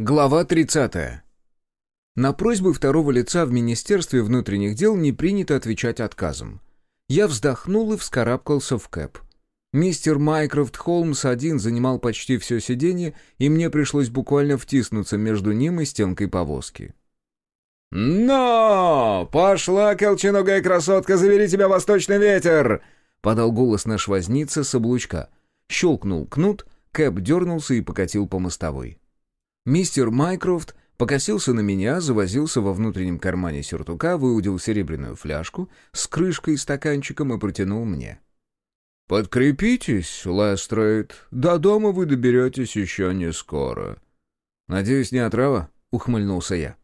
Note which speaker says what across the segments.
Speaker 1: Глава 30. На просьбы второго лица в Министерстве внутренних дел не принято отвечать отказом. Я вздохнул и вскарабкался в кэп. Мистер Майкрофт Холмс один занимал почти все сиденье, и мне пришлось буквально втиснуться между ним и стенкой повозки. «Но! Пошла, колченогая красотка, забери тебя восточный ветер!» — подал голос наш возница с облучка. Щелкнул кнут, кэп дернулся и покатил по мостовой. Мистер Майкрофт покосился на меня, завозился во внутреннем кармане сюртука, выудил серебряную фляжку с крышкой и стаканчиком и протянул мне. «Подкрепитесь, Лестрейд. До дома вы доберетесь еще не скоро». «Надеюсь, не отрава?» — ухмыльнулся я.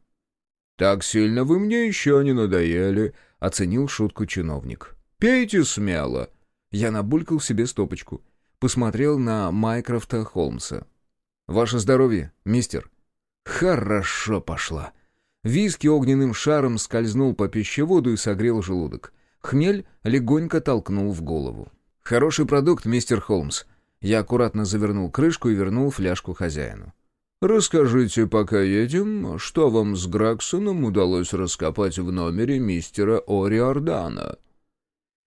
Speaker 1: «Так сильно вы мне еще не надоели», — оценил шутку чиновник. «Пейте смело». Я набулькал себе стопочку. Посмотрел на Майкрофта Холмса. «Ваше здоровье, мистер». «Хорошо пошла». Виски огненным шаром скользнул по пищеводу и согрел желудок. Хмель легонько толкнул в голову. «Хороший продукт, мистер Холмс». Я аккуратно завернул крышку и вернул фляжку хозяину. «Расскажите, пока едем, что вам с Граксоном удалось раскопать в номере мистера Ориордана?»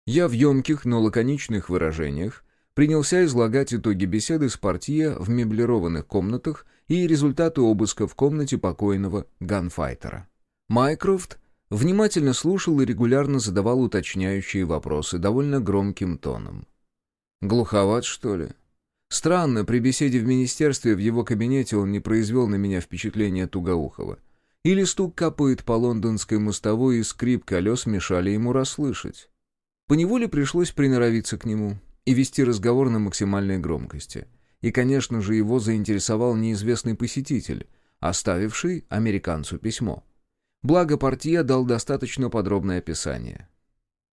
Speaker 1: Я в емких, но лаконичных выражениях принялся излагать итоги беседы с портье в меблированных комнатах и результаты обыска в комнате покойного ганфайтера. Майкрофт внимательно слушал и регулярно задавал уточняющие вопросы довольно громким тоном. «Глуховат, что ли?» Странно, при беседе в министерстве в его кабинете он не произвел на меня впечатления Тугоухова. Или стук копыт по лондонской мостовой и скрип колес мешали ему расслышать. Поневоле пришлось приноровиться к нему, и вести разговор на максимальной громкости. И, конечно же, его заинтересовал неизвестный посетитель, оставивший американцу письмо. Благо, партия дал достаточно подробное описание.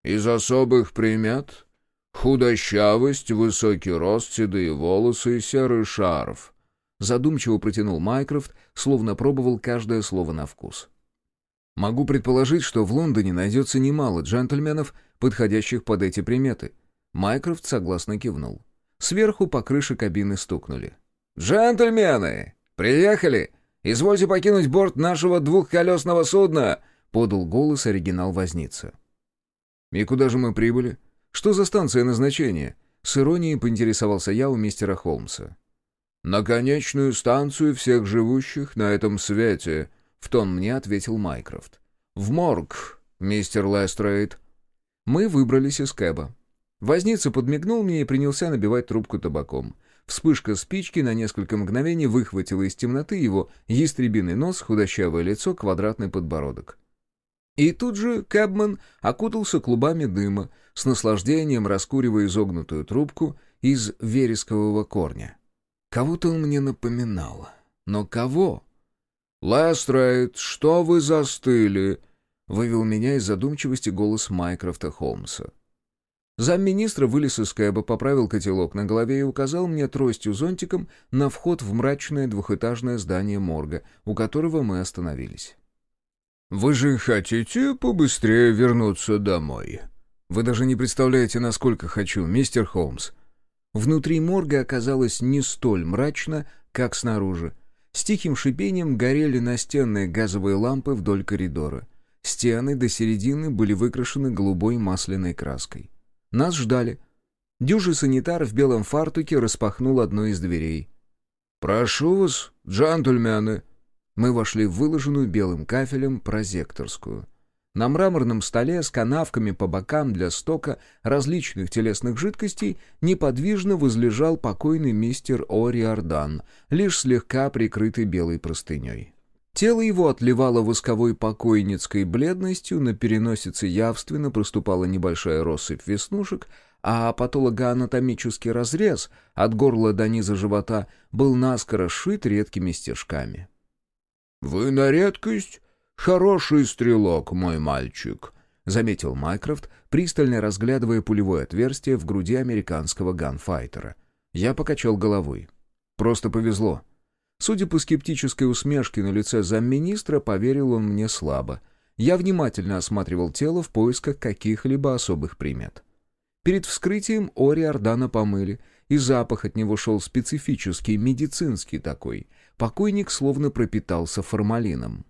Speaker 1: «Из особых примет худощавость, высокий рост, седые волосы и серый шарф», задумчиво протянул Майкрофт, словно пробовал каждое слово на вкус. «Могу предположить, что в Лондоне найдется немало джентльменов, подходящих под эти приметы», Майкрофт согласно кивнул. Сверху по крыше кабины стукнули. «Джентльмены! Приехали! Извольте покинуть борт нашего двухколесного судна!» — подал голос оригинал возница. «И куда же мы прибыли? Что за станция назначения?» С иронией поинтересовался я у мистера Холмса. «На конечную станцию всех живущих на этом свете», — в тон мне ответил Майкрофт. «В морг, мистер Лестрейд». Мы выбрались из кэба. Возница подмигнул мне и принялся набивать трубку табаком. Вспышка спички на несколько мгновений выхватила из темноты его ястребиный нос, худощавое лицо, квадратный подбородок. И тут же Кэбман окутался клубами дыма, с наслаждением раскуривая изогнутую трубку из верескового корня. Кого-то он мне напоминал. Но кого? «Лестрейд, что вы застыли?» — вывел меня из задумчивости голос Майкрофта Холмса. Замминистра вылез из кэба, поправил котелок на голове и указал мне тростью-зонтиком на вход в мрачное двухэтажное здание морга, у которого мы остановились. «Вы же хотите побыстрее вернуться домой?» «Вы даже не представляете, насколько хочу, мистер Холмс». Внутри морга оказалось не столь мрачно, как снаружи. С тихим шипением горели настенные газовые лампы вдоль коридора. Стены до середины были выкрашены голубой масляной краской. Нас ждали. Дюжий санитар в белом фартуке распахнул одну из дверей. «Прошу вас, джентльмены!» Мы вошли в выложенную белым кафелем прозекторскую. На мраморном столе с канавками по бокам для стока различных телесных жидкостей неподвижно возлежал покойный мистер Ориордан, лишь слегка прикрытый белой простыней. Тело его отливало восковой покойницкой бледностью, на переносице явственно проступала небольшая россыпь веснушек, а патологоанатомический разрез от горла до низа живота был наскоро сшит редкими стежками. «Вы на редкость хороший стрелок, мой мальчик», — заметил Майкрофт, пристально разглядывая пулевое отверстие в груди американского ганфайтера. Я покачал головой. «Просто повезло. Судя по скептической усмешке на лице замминистра, поверил он мне слабо. Я внимательно осматривал тело в поисках каких-либо особых примет. Перед вскрытием Ори Ордана помыли, и запах от него шел специфический, медицинский такой, Покойник словно пропитался формалином.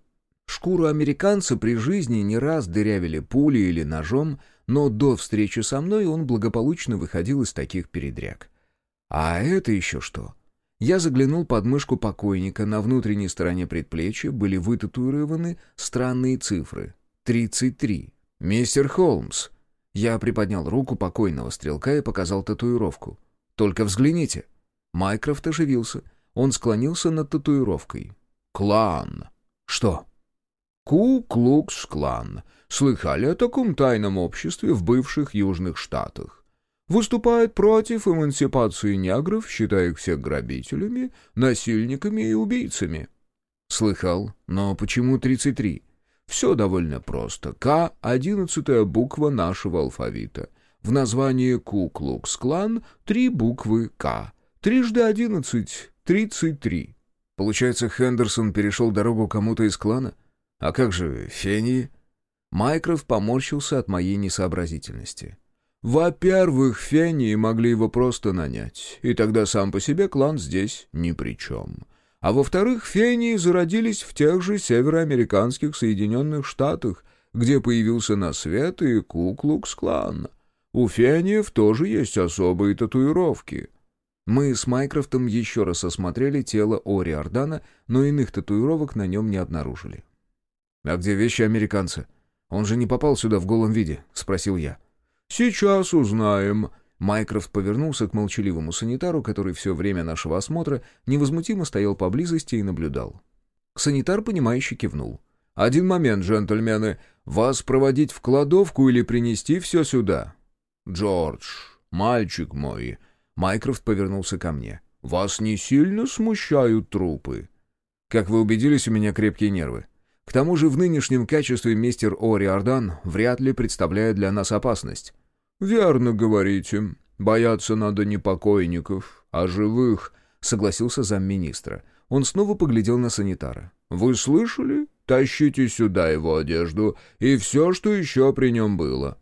Speaker 1: Шкуру американца при жизни не раз дырявили пулей или ножом, но до встречи со мной он благополучно выходил из таких передряг. А это еще что? Я заглянул под мышку покойника, на внутренней стороне предплечья были вытатуированы странные цифры. 33. «Мистер Холмс». Я приподнял руку покойного стрелка и показал татуировку. «Только взгляните». Майкрофт оживился. Он склонился над татуировкой. «Клан». «Что?» «Ку-Клукс-Клан. Слыхали о таком тайном обществе в бывших Южных Штатах? Выступает против эмансипации негров, считая их всех грабителями, насильниками и убийцами». «Слыхал. Но почему 33?» «Все довольно просто. К — одиннадцатая буква нашего алфавита». В названии Ку-Клукс-Клан три буквы «К». Трижды одиннадцать — тридцать три. Получается, Хендерсон перешел дорогу кому-то из клана? А как же Фении? Майкрофт поморщился от моей несообразительности. Во-первых, Фении могли его просто нанять, и тогда сам по себе клан здесь ни при чем. А во-вторых, Фении зародились в тех же североамериканских Соединенных Штатах, где появился на свет и Ку-Клукс-клан — у фениев тоже есть особые татуировки». Мы с Майкрофтом еще раз осмотрели тело Ори Ордана, но иных татуировок на нем не обнаружили. «А где вещи американца? Он же не попал сюда в голом виде?» — спросил я. «Сейчас узнаем». Майкрофт повернулся к молчаливому санитару, который все время нашего осмотра невозмутимо стоял поблизости и наблюдал. Санитар, понимающе кивнул. «Один момент, джентльмены. Вас проводить в кладовку или принести все сюда?» «Джордж, мальчик мой...» Майкрофт повернулся ко мне. «Вас не сильно смущают трупы?» «Как вы убедились, у меня крепкие нервы. К тому же в нынешнем качестве мистер Ори Ордан вряд ли представляет для нас опасность». «Верно говорите. Бояться надо не покойников, а живых», — согласился замминистра. Он снова поглядел на санитара. «Вы слышали? Тащите сюда его одежду и все, что еще при нем было».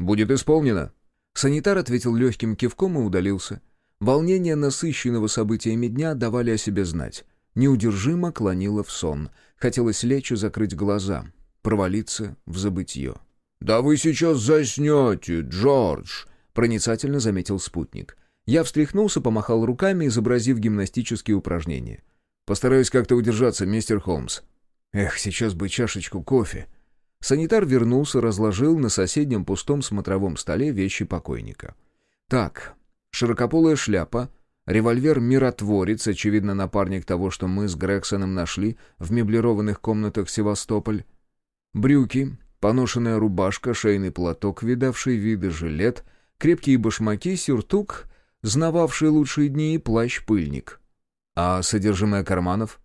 Speaker 1: «Будет исполнено», Санитар ответил легким кивком и удалился. Волнение насыщенного событиями дня давали о себе знать. Неудержимо клонило в сон. Хотелось лечь и закрыть глаза, провалиться в забытье. «Да вы сейчас заснете, Джордж!» — проницательно заметил спутник. Я встряхнулся, помахал руками, изобразив гимнастические упражнения. «Постараюсь как-то удержаться, мистер Холмс». «Эх, сейчас бы чашечку кофе». Санитар вернулся, разложил на соседнем пустом смотровом столе вещи покойника. Так, широкополая шляпа, револьвер-миротворец, очевидно, напарник того, что мы с Грексоном нашли в меблированных комнатах Севастополь, брюки, поношенная рубашка, шейный платок, видавший виды жилет, крепкие башмаки, сюртук, знававший лучшие дни и плащ-пыльник. А содержимое карманов?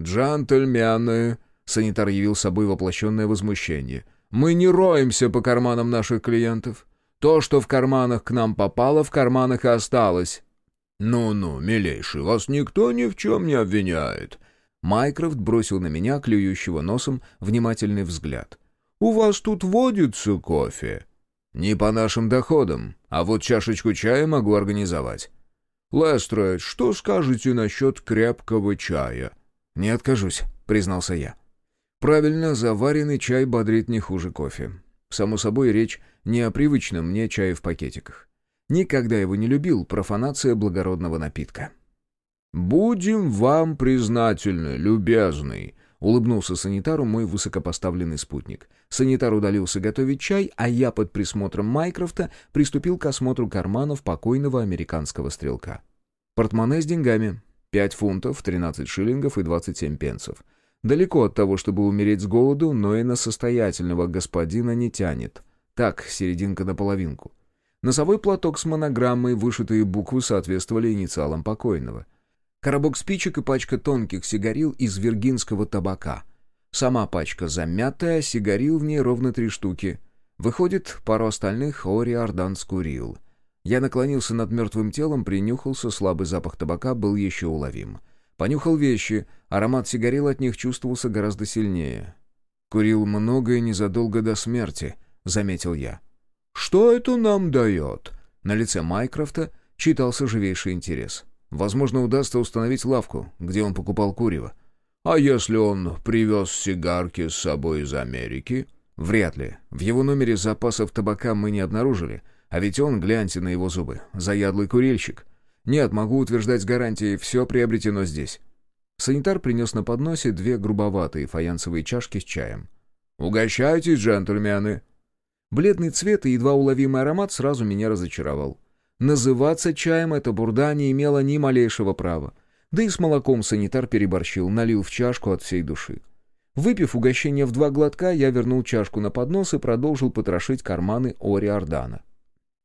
Speaker 1: «Джентльмены!» Санитар явил собой воплощенное возмущение. «Мы не роемся по карманам наших клиентов. То, что в карманах к нам попало, в карманах и осталось». «Ну-ну, милейший, вас никто ни в чем не обвиняет». Майкрофт бросил на меня, клюющего носом, внимательный взгляд. «У вас тут водится кофе?» «Не по нашим доходам, а вот чашечку чая могу организовать». «Лестрейд, что скажете насчет крепкого чая?» «Не откажусь», — признался я. Правильно, заваренный чай бодрит не хуже кофе. Само собой, речь не о привычном мне чае в пакетиках. Никогда его не любил, профанация благородного напитка. «Будем вам признательны, любезный», — улыбнулся санитару мой высокопоставленный спутник. Санитар удалился готовить чай, а я под присмотром Майкрофта приступил к осмотру карманов покойного американского стрелка. Портмоне с деньгами. 5 фунтов, 13 шиллингов и 27 пенсов. Далеко от того, чтобы умереть с голоду, но и на состоятельного господина не тянет. Так, серединка на половинку. Носовой платок с монограммой, вышитые буквы соответствовали инициалам покойного. Коробок спичек и пачка тонких сигарил из виргинского табака. Сама пачка замятая, сигарил в ней ровно три штуки. Выходит, пару остальных Ори Ардан скурил. Я наклонился над мертвым телом, принюхался, слабый запах табака был еще уловим. Понюхал вещи, аромат сигарил от них чувствовался гораздо сильнее. «Курил многое незадолго до смерти», — заметил я. «Что это нам дает?» На лице Майкрофта читался живейший интерес. Возможно, удастся установить лавку, где он покупал курево.
Speaker 2: А если он привез сигарки с собой из Америки?
Speaker 1: Вряд ли. В его номере запасов табака мы не обнаружили. А ведь он, гляньте на его зубы, заядлый курильщик. Нет, могу утверждать с гарантией, все приобретено здесь. Санитар принес на подносе две грубоватые фаянсовые чашки с чаем.
Speaker 2: «Угощайтесь, джентльмены!»
Speaker 1: Бледный цвет и едва уловимый аромат сразу меня разочаровал. Называться чаем эта бурда не имела ни малейшего права. Да и с молоком санитар переборщил, налил в чашку от всей души. Выпив угощение в два глотка, я вернул чашку на поднос и продолжил потрошить карманы Ори Ордана.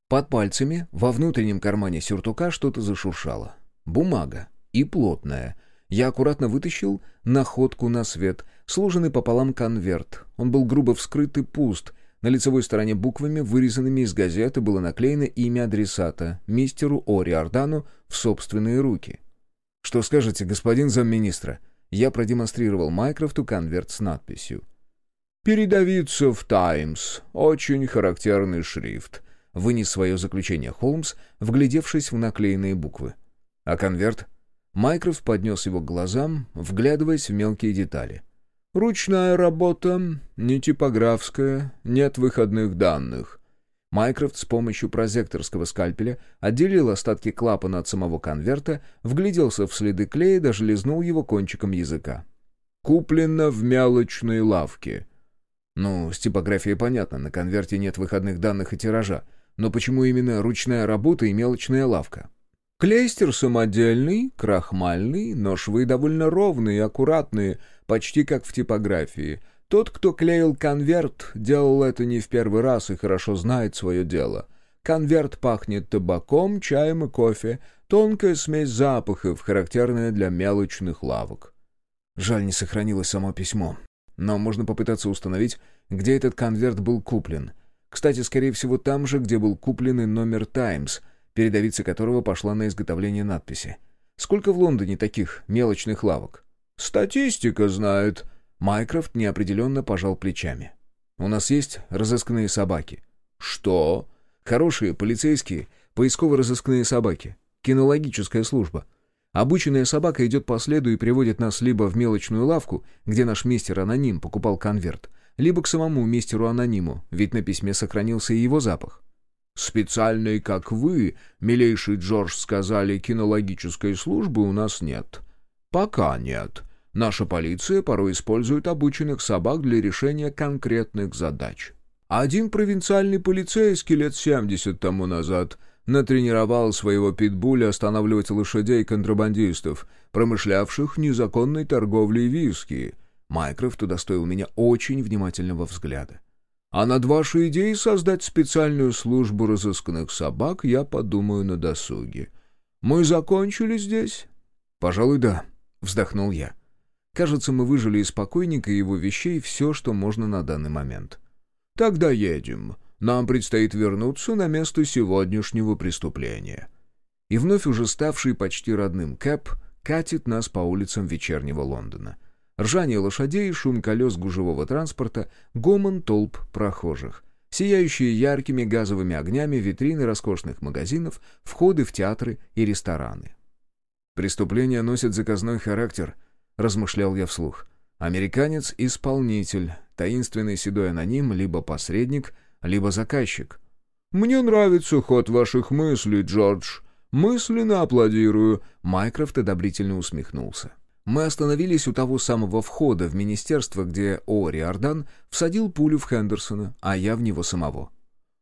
Speaker 1: Под пальцами, во внутреннем кармане сюртука что-то зашуршало. Бумага. И плотная. Я аккуратно вытащил находку на свет, сложенный пополам конверт. Он был грубо вскрыт и пуст. На лицевой стороне буквами, вырезанными из газеты, было наклеено имя адресата, мистеру Ори Ордану, в собственные руки. «Что скажете, господин замминистра?» Я продемонстрировал Майкрофту конверт с надписью.
Speaker 2: «Передавиться в «Таймс». Очень характерный шрифт
Speaker 1: вынес свое заключение Холмс, вглядевшись в наклеенные буквы. А конверт? Майкрофт поднес его к глазам, вглядываясь в мелкие детали.
Speaker 2: «Ручная работа, не типографская, нет выходных данных».
Speaker 1: Майкрофт с помощью прозекторского скальпеля отделил остатки клапана от самого конверта, вгляделся в следы клея и даже лизнул его кончиком языка.
Speaker 2: «Куплено в мелочной лавке».
Speaker 1: «Ну, с типографией понятно, на конверте нет выходных данных и тиража. Но почему именно ручная работа и мелочная лавка?
Speaker 2: Клейстер самодельный, крахмальный, но швы довольно ровные и аккуратные, почти как в типографии. Тот, кто клеил конверт, делал это не в первый раз и хорошо знает свое дело. Конверт пахнет табаком, чаем и кофе, тонкая смесь запахов, характерная для мелочных лавок.
Speaker 1: Жаль, не сохранилось само письмо. Но можно попытаться установить, где этот конверт был куплен — кстати, скорее всего, там же, где был куплен и номер «Таймс», передовица которого пошла на изготовление надписи. Сколько в Лондоне таких мелочных лавок?
Speaker 2: «Статистика знает».
Speaker 1: Майкрофт неопределенно пожал плечами. «У нас есть разыскные собаки».
Speaker 2: «Что?»
Speaker 1: «Хорошие полицейские, поисково-розыскные собаки. Кинологическая служба. Обученная собака идет по следу и приводит нас либо в мелочную лавку, где наш мистер-аноним покупал конверт, либо к самому мистеру-анониму, ведь на письме сохранился и его запах.
Speaker 2: «Специальной, как вы, милейший Джордж, сказали, кинологической службы у нас нет». «Пока нет. Наша полиция порой использует обученных собак для решения конкретных задач. Один провинциальный полицейский лет семьдесят тому назад натренировал своего питбуля останавливать лошадей контрабандистов, промышлявших незаконной торговлей виски».
Speaker 1: Майкрофт удостоил меня очень внимательного взгляда.
Speaker 2: «А над вашей идеей создать специальную службу разысканных собак я подумаю на досуге. Мы закончили здесь?»
Speaker 1: «Пожалуй, да», — вздохнул я. «Кажется, мы выжили из покойника и его вещей все, что можно на данный момент».
Speaker 2: «Тогда едем. Нам предстоит вернуться на место сегодняшнего преступления».
Speaker 1: И вновь уже ставший почти родным Кэп катит нас по улицам вечернего Лондона. Ржание лошадей, шум колес гужевого транспорта, гомон толп прохожих. Сияющие яркими газовыми огнями витрины роскошных магазинов, входы в театры и рестораны. «Преступление носит заказной характер», — размышлял я вслух. «Американец — исполнитель, таинственный седой аноним, либо посредник, либо заказчик».
Speaker 2: «Мне нравится ход ваших мыслей, Джордж. Мысленно аплодирую», —
Speaker 1: Майкрофт одобрительно усмехнулся. Мы остановились у того самого входа в министерство, где О. Риордан всадил пулю в Хендерсона, а я в него самого.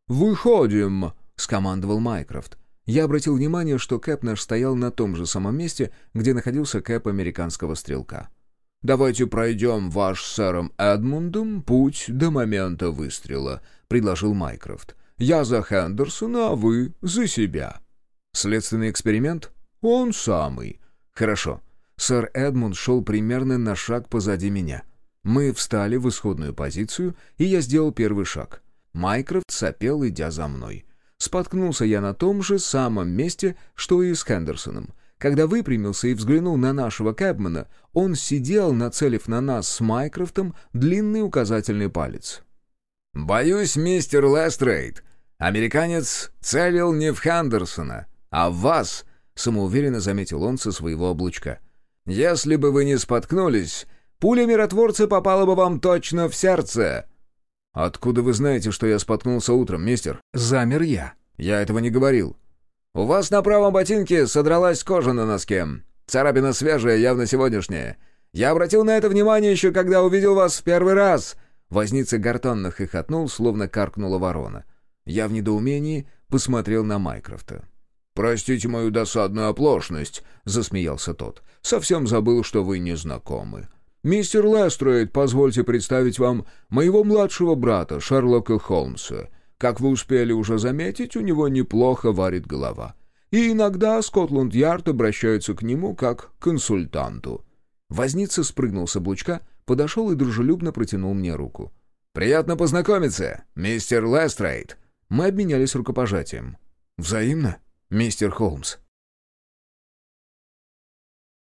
Speaker 2: «Выходим!»
Speaker 1: — скомандовал Майкрофт. Я обратил внимание, что Кэп наш стоял на том же самом месте, где находился Кэп американского стрелка.
Speaker 2: «Давайте пройдем ваш с сэром Эдмундом путь до момента выстрела», — предложил Майкрофт. «Я за Хендерсона, а вы за себя».
Speaker 1: «Следственный эксперимент?»
Speaker 2: «Он самый».
Speaker 1: «Хорошо». Сэр Эдмунд шел примерно на шаг позади меня. Мы встали в исходную позицию, и я сделал первый шаг. Майкрофт сопел, идя за мной. Споткнулся я на том же самом месте, что и с Хендерсоном. Когда выпрямился и взглянул на нашего Кэбмана, он сидел, нацелив на нас с Майкрофтом длинный указательный палец.
Speaker 3: «Боюсь, мистер Лестрейд, американец целил не в Хендерсона, а в вас», —
Speaker 1: самоуверенно заметил он со своего облучка. «Если бы вы не споткнулись, пуля миротворца попала бы вам точно в сердце!» «Откуда вы знаете, что я споткнулся утром, мистер?»
Speaker 2: Замер я.
Speaker 1: «Я этого не говорил». «У вас на правом ботинке содралась кожа на носке. Царапина свежая, явно сегодняшняя. Я обратил на это внимание еще, когда увидел вас в первый раз». Возница гортанно хохотнул, словно каркнула ворона. Я в недоумении посмотрел на Майкрофта.
Speaker 2: «Простите мою досадную оплошность», — засмеялся тот. «Совсем забыл, что вы не знакомы. Мистер Лестрейд, позвольте представить вам моего младшего брата, Шерлока Холмса. Как вы успели уже заметить, у него неплохо варит голова. И иногда Скотланд-Ярд обращается к нему как к консультанту».
Speaker 1: Возница спрыгнул с облучка, подошел и дружелюбно протянул мне руку. «Приятно познакомиться, мистер Лестрейд». Мы обменялись рукопожатием.
Speaker 2: «Взаимно?» мистер Холмс»,